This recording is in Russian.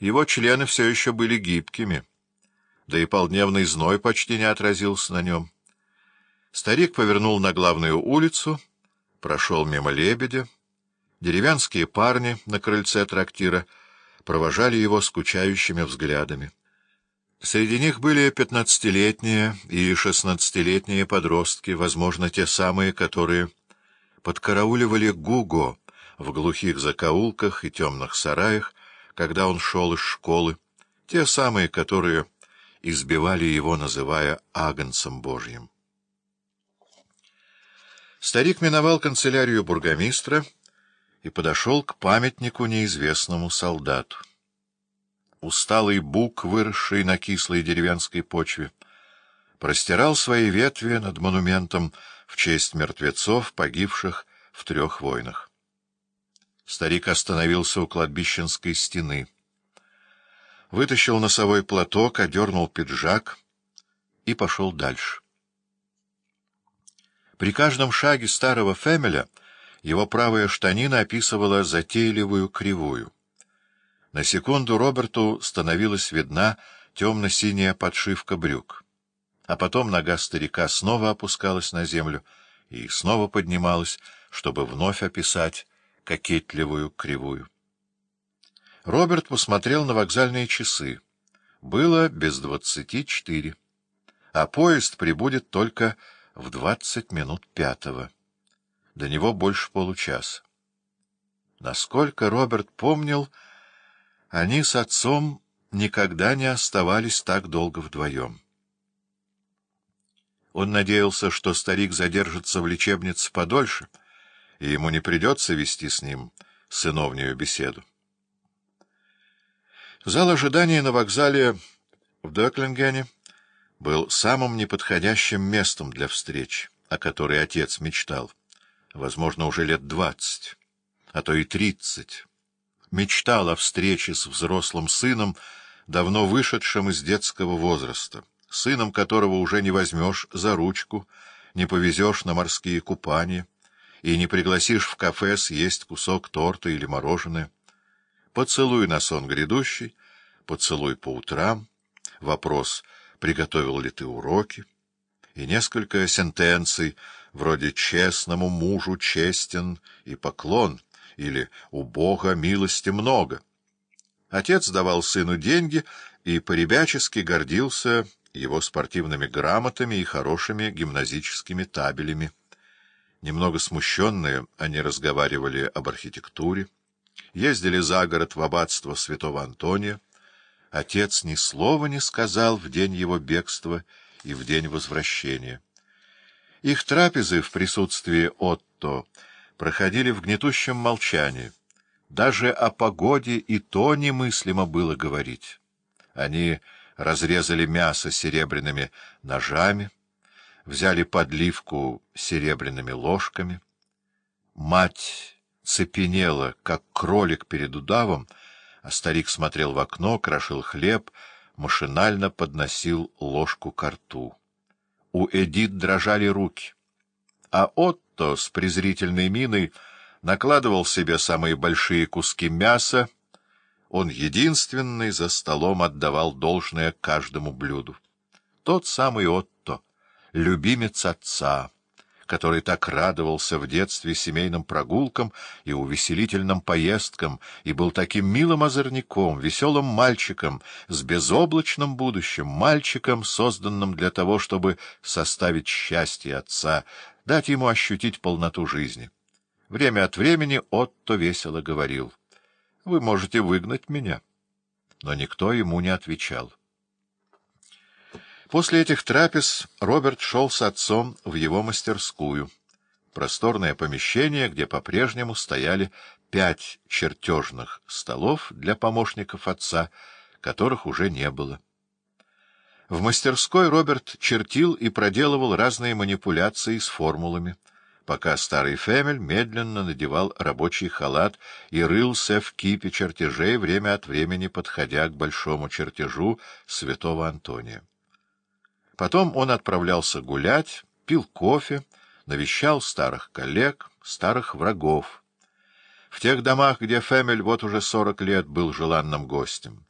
Его члены все еще были гибкими, да и полдневный зной почти не отразился на нем. Старик повернул на главную улицу, прошел мимо лебедя. Деревянские парни на крыльце трактира провожали его скучающими взглядами. Среди них были пятнадцатилетние и шестнадцатилетние подростки, возможно, те самые, которые подкарауливали Гуго в глухих закоулках и темных сараях, когда он шел из школы, те самые, которые избивали его, называя агнцем Божьим. Старик миновал канцелярию бургомистра и подошел к памятнику неизвестному солдату. Усталый бук, выросший на кислой деревенской почве, простирал свои ветви над монументом в честь мертвецов, погибших в трех войнах. Старик остановился у кладбищенской стены. Вытащил носовой платок, одернул пиджак и пошел дальше. При каждом шаге старого Фемеля его правая штанина описывала затейливую кривую. На секунду Роберту становилась видна темно-синяя подшивка брюк. А потом нога старика снова опускалась на землю и снова поднималась, чтобы вновь описать кокетливую кривую. Роберт посмотрел на вокзальные часы. Было без двадцати четыре, а поезд прибудет только в двадцать минут пятого. До него больше получаса. Насколько Роберт помнил, они с отцом никогда не оставались так долго вдвоем. Он надеялся, что старик задержится в лечебнице подольше — и ему не придется вести с ним сыновнюю беседу. Зал ожидания на вокзале в Дöклингене был самым неподходящим местом для встреч, о которой отец мечтал, возможно, уже лет двадцать, а то и тридцать. Мечтал о встрече с взрослым сыном, давно вышедшим из детского возраста, сыном которого уже не возьмешь за ручку, не повезешь на морские купания, и не пригласишь в кафе съесть кусок торта или мороженое. Поцелуй на сон грядущий, поцелуй по утрам, вопрос «приготовил ли ты уроки?» и несколько сентенций вроде «честному мужу честен и поклон» или «у Бога милости много». Отец давал сыну деньги и поребячески гордился его спортивными грамотами и хорошими гимназическими табелями. Немного смущенные, они разговаривали об архитектуре, ездили за город в аббатство святого Антония. Отец ни слова не сказал в день его бегства и в день возвращения. Их трапезы в присутствии Отто проходили в гнетущем молчании. Даже о погоде и то немыслимо было говорить. Они разрезали мясо серебряными ножами, взяли подливку серебряными ложками. Мать цепенела, как кролик перед удавом, а старик смотрел в окно, крошил хлеб, машинально подносил ложку к рту. У Эдит дрожали руки, а Отто с презрительной миной накладывал себе самые большие куски мяса, он единственный за столом отдавал должное каждому блюду. Тот самый Отто, любимец отца, который так радовался в детстве семейным прогулкам и увеселительным поездкам, и был таким милым озорником, веселым мальчиком, с безоблачным будущим, мальчиком, созданным для того, чтобы составить счастье отца, дать ему ощутить полноту жизни. Время от времени Отто весело говорил, — Вы можете выгнать меня. Но никто ему не отвечал. После этих трапез Роберт шел с отцом в его мастерскую. Просторное помещение, где по-прежнему стояли пять чертежных столов для помощников отца, которых уже не было. В мастерской Роберт чертил и проделывал разные манипуляции с формулами, пока старый Фемель медленно надевал рабочий халат и рылся в кипе чертежей, время от времени подходя к большому чертежу святого Антония. Потом он отправлялся гулять, пил кофе, навещал старых коллег, старых врагов. В тех домах, где Фемель вот уже сорок лет был желанным гостем.